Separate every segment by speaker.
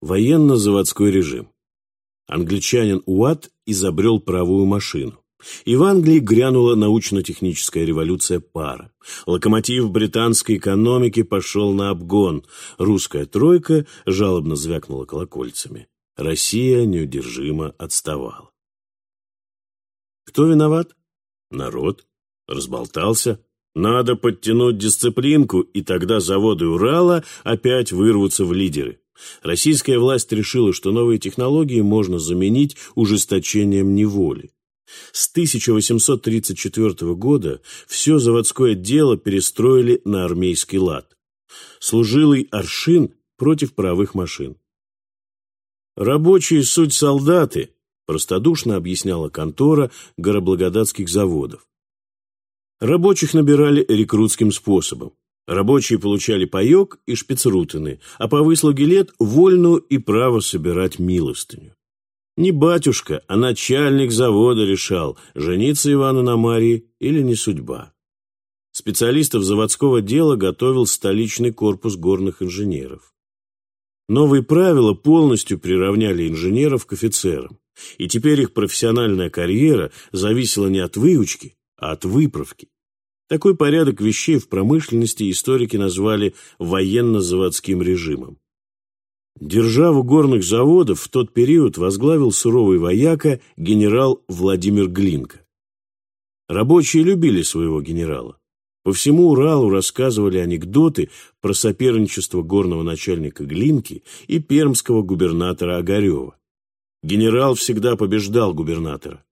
Speaker 1: Военно-заводской режим. Англичанин Уатт изобрел паровую машину. И в Англии грянула научно-техническая революция пара. Локомотив британской экономики пошел на обгон. Русская тройка жалобно звякнула колокольцами. Россия неудержимо отставала. Кто виноват? Народ. Разболтался. Надо подтянуть дисциплинку, и тогда заводы Урала опять вырвутся в лидеры. Российская власть решила, что новые технологии можно заменить ужесточением неволи. С 1834 года все заводское дело перестроили на армейский лад. Служилый аршин против правых машин. «Рабочие суть солдаты», – простодушно объясняла контора гороблагодатских заводов. Рабочих набирали рекрутским способом. Рабочие получали паек и шпицрутины, а по выслуге лет – вольную и право собирать милостыню. Не батюшка, а начальник завода решал, жениться Ивану на Марии или не судьба. Специалистов заводского дела готовил столичный корпус горных инженеров. Новые правила полностью приравняли инженеров к офицерам, и теперь их профессиональная карьера зависела не от выучки, а от выправки. Такой порядок вещей в промышленности историки назвали военно-заводским режимом. Державу горных заводов в тот период возглавил суровый вояка генерал Владимир Глинка. Рабочие любили своего генерала. По всему Уралу рассказывали анекдоты про соперничество горного начальника Глинки и пермского губернатора Огарева. Генерал всегда побеждал губернатора.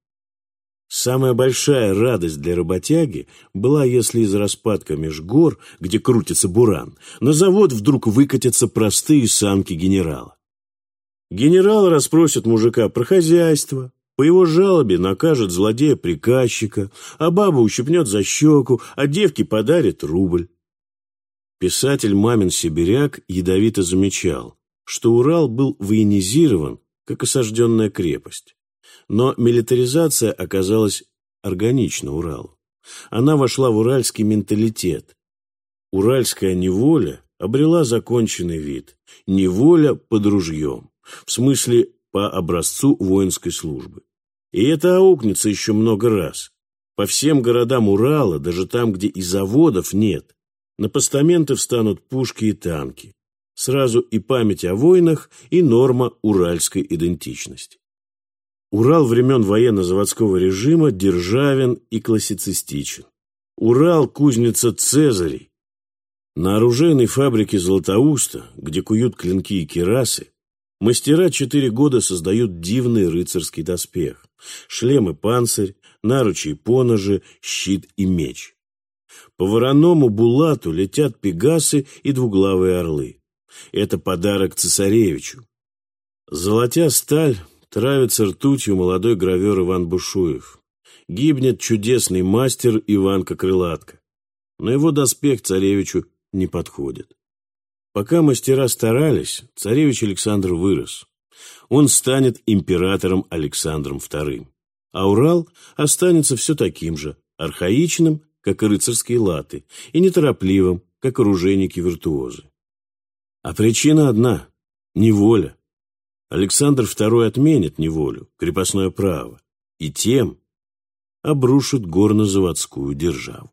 Speaker 1: Самая большая радость для работяги была, если из распадка меж гор, где крутится буран, на завод вдруг выкатятся простые самки генерала. Генерал расспросит мужика про хозяйство, по его жалобе накажет злодея-приказчика, а баба ущипнет за щеку, а девке подарит рубль. Писатель Мамин Сибиряк ядовито замечал, что Урал был военизирован, как осажденная крепость. Но милитаризация оказалась органична Уралу. Она вошла в уральский менталитет. Уральская неволя обрела законченный вид. Неволя под ружьем. В смысле, по образцу воинской службы. И это аукнется еще много раз. По всем городам Урала, даже там, где и заводов нет, на постаменты встанут пушки и танки. Сразу и память о войнах, и норма уральской идентичности. Урал времен военно-заводского режима державен и классицистичен. Урал – кузница Цезарей. На оружейной фабрике Златоуста, где куют клинки и кирасы, мастера четыре года создают дивный рыцарский доспех. Шлем и панцирь, наручи и поножи, щит и меч. По вороному булату летят пегасы и двуглавые орлы. Это подарок цесаревичу. Золотя сталь, Травится ртутью молодой гравер Иван Бушуев. Гибнет чудесный мастер Иванка Крылатка. Но его доспех царевичу не подходит. Пока мастера старались, царевич Александр вырос. Он станет императором Александром II. А Урал останется все таким же, архаичным, как и рыцарские латы, и неторопливым, как оружейники-виртуозы. А причина одна – неволя. Александр II отменит неволю, крепостное право, и тем обрушит горно-заводскую державу.